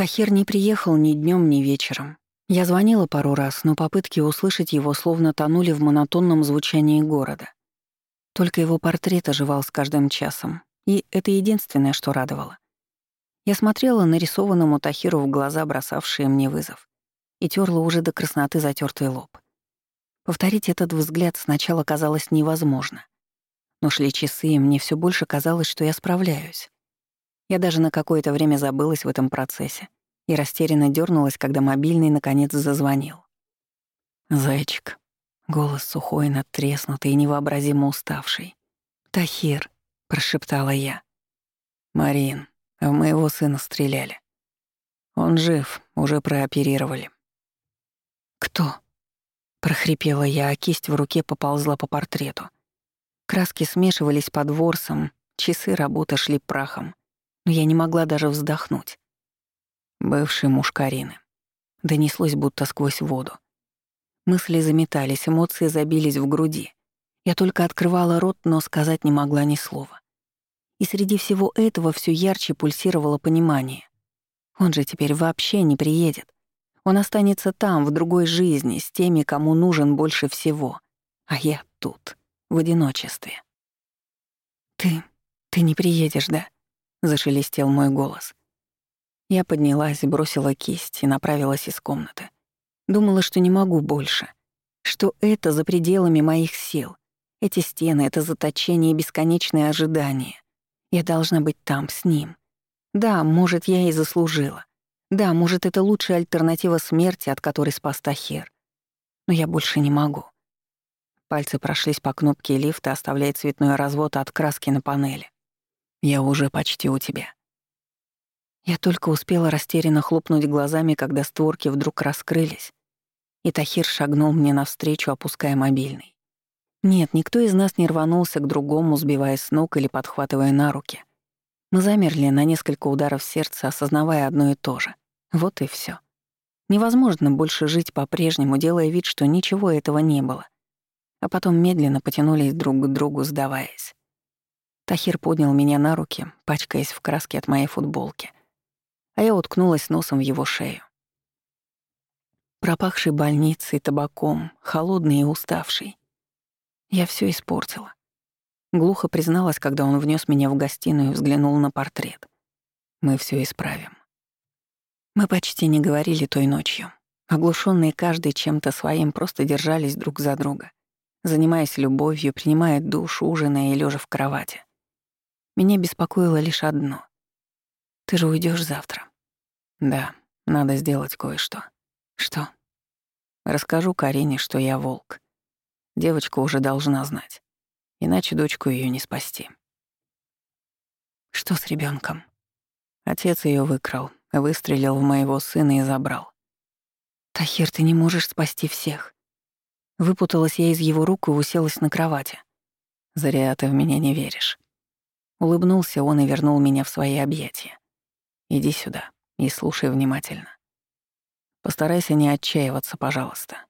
Тахир не приехал ни днем, ни вечером. Я звонила пару раз, но попытки услышать его словно тонули в монотонном звучании города. Только его портрет оживал с каждым часом, и это единственное, что радовало. Я смотрела нарисованному Тахиру в глаза, бросавшие мне вызов, и терла уже до красноты затертый лоб. Повторить этот взгляд сначала казалось невозможно. Но шли часы, и мне все больше казалось, что я справляюсь. Я даже на какое-то время забылась в этом процессе и растерянно дернулась, когда мобильный наконец зазвонил. «Зайчик». Голос сухой, надтреснутый и невообразимо уставший. «Тахир», — прошептала я. «Марин, в моего сына стреляли. Он жив, уже прооперировали». «Кто?» — прохрипела я, а кисть в руке поползла по портрету. Краски смешивались под ворсом, часы работы шли прахом но я не могла даже вздохнуть. Бывший муж Карины. Донеслось будто сквозь воду. Мысли заметались, эмоции забились в груди. Я только открывала рот, но сказать не могла ни слова. И среди всего этого все ярче пульсировало понимание. Он же теперь вообще не приедет. Он останется там, в другой жизни, с теми, кому нужен больше всего. А я тут, в одиночестве. «Ты... ты не приедешь, да?» — зашелестел мой голос. Я поднялась, бросила кисть и направилась из комнаты. Думала, что не могу больше. Что это за пределами моих сил. Эти стены — это заточение и бесконечное ожидание. Я должна быть там, с ним. Да, может, я и заслужила. Да, может, это лучшая альтернатива смерти, от которой спас Тахир. Но я больше не могу. Пальцы прошлись по кнопке лифта, оставляя цветной развод от краски на панели. Я уже почти у тебя». Я только успела растерянно хлопнуть глазами, когда створки вдруг раскрылись, и Тахир шагнул мне навстречу, опуская мобильный. Нет, никто из нас не рванулся к другому, сбивая с ног или подхватывая на руки. Мы замерли на несколько ударов сердца, осознавая одно и то же. Вот и все. Невозможно больше жить по-прежнему, делая вид, что ничего этого не было. А потом медленно потянулись друг к другу, сдаваясь. Тахир поднял меня на руки, пачкаясь в краске от моей футболки, а я уткнулась носом в его шею. Пропахший больницей, табаком, холодный и уставший. Я все испортила. Глухо призналась, когда он внес меня в гостиную и взглянул на портрет. Мы все исправим. Мы почти не говорили той ночью. Оглушенные каждый чем-то своим просто держались друг за друга, занимаясь любовью, принимая душ, ужиная и лежа в кровати. Меня беспокоило лишь одно. «Ты же уйдешь завтра?» «Да, надо сделать кое-что». «Что?» «Расскажу Карине, что я волк. Девочка уже должна знать. Иначе дочку ее не спасти». «Что с ребенком? Отец ее выкрал, выстрелил в моего сына и забрал. «Тахир, ты не можешь спасти всех». Выпуталась я из его рук и уселась на кровати. «Зря ты в меня не веришь. Улыбнулся он и вернул меня в свои объятия. «Иди сюда и слушай внимательно. Постарайся не отчаиваться, пожалуйста.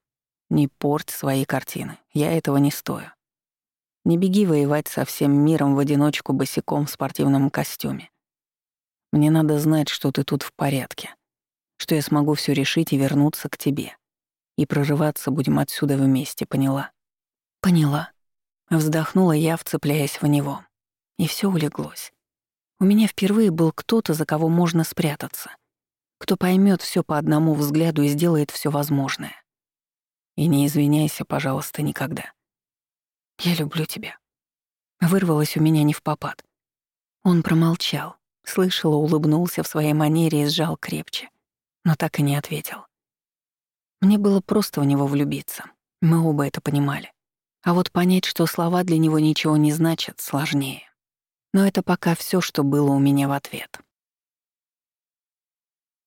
Не порть свои картины, я этого не стою. Не беги воевать со всем миром в одиночку босиком в спортивном костюме. Мне надо знать, что ты тут в порядке, что я смогу все решить и вернуться к тебе. И прорываться будем отсюда вместе, поняла?» «Поняла». Вздохнула я, вцепляясь в него. И все улеглось. У меня впервые был кто-то, за кого можно спрятаться. Кто поймет все по одному взгляду и сделает все возможное. И не извиняйся, пожалуйста, никогда. Я люблю тебя. Вырвалось у меня не в попад. Он промолчал, слышал, улыбнулся в своей манере и сжал крепче, но так и не ответил. Мне было просто в него влюбиться. Мы оба это понимали. А вот понять, что слова для него ничего не значат, сложнее. Но это пока все, что было у меня в ответ.